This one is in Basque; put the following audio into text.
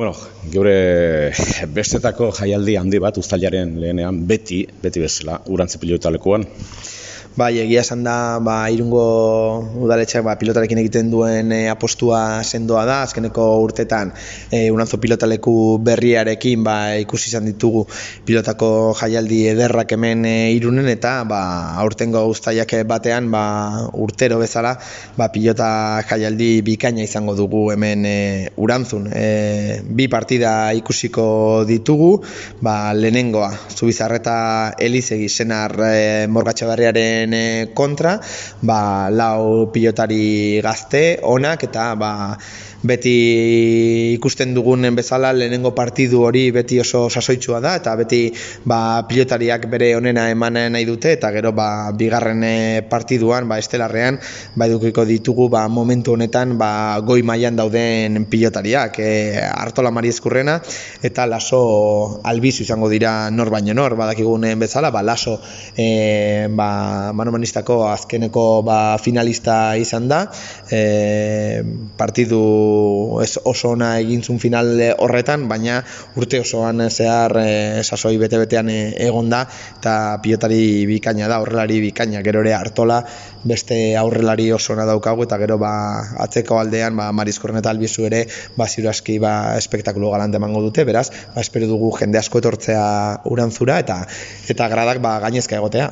Bueno, geure bestetako jaialdi handi bat uztailaren lehenean beti, beti bezala, urantze pilotalekuan. Bai, egia esan da, ba, irungo udaletxeak ba, pilotarekin egiten duen e, apostua sendoa da, azkeneko urtetan e, unantzo pilotaleku berriarekin ba, ikusi izan ditugu pilotako jaialdi ederrak hemen e, irunen eta ba, aurtengo guztaiak batean ba, urtero bezala ba, pilota jaialdi bikaina izango dugu hemen e, urantzun. E, bi partida ikusiko ditugu, ba, lehenengoa, zubizarreta elizegi senar e, morgatxabarriaren e, kontra, ba, lau pilotari gazte, onak, eta ba, beti ikusten dugunen bezala lehenengo partidu hori beti oso sasoitsua da eta beti ba, pilotariak bere onena eman nahi dute eta gero ba, bigarren eh, partiduan ba, estelarrean ba, edukiko ditugu ba, momentu honetan ba, goi mailan dauden pilotariak e, Artola Mari Eskurrena eta Laso Albizu izango dira nor baino nor badakigunen bezala ba, Laso e, ba, manomanistako azkeneko ba, finalista izan da. E, partidu ez oso ona egintzun final horretan, baina urte osoan zehar e, sasoi bete-betean e, egon da, eta pilotari bikaina da, aurrelari bikaina, gero ere hartola, beste aurrelari oso ona daukagu, eta gero ba, atzeko aldean, ba, marizkorren eta albizu ere, ba, ziuraski ba, espektakulo galante emango dute, beraz, ba, espero dugu jende asko etortzea urantzura, eta eta gradak ba, gainezka egotea.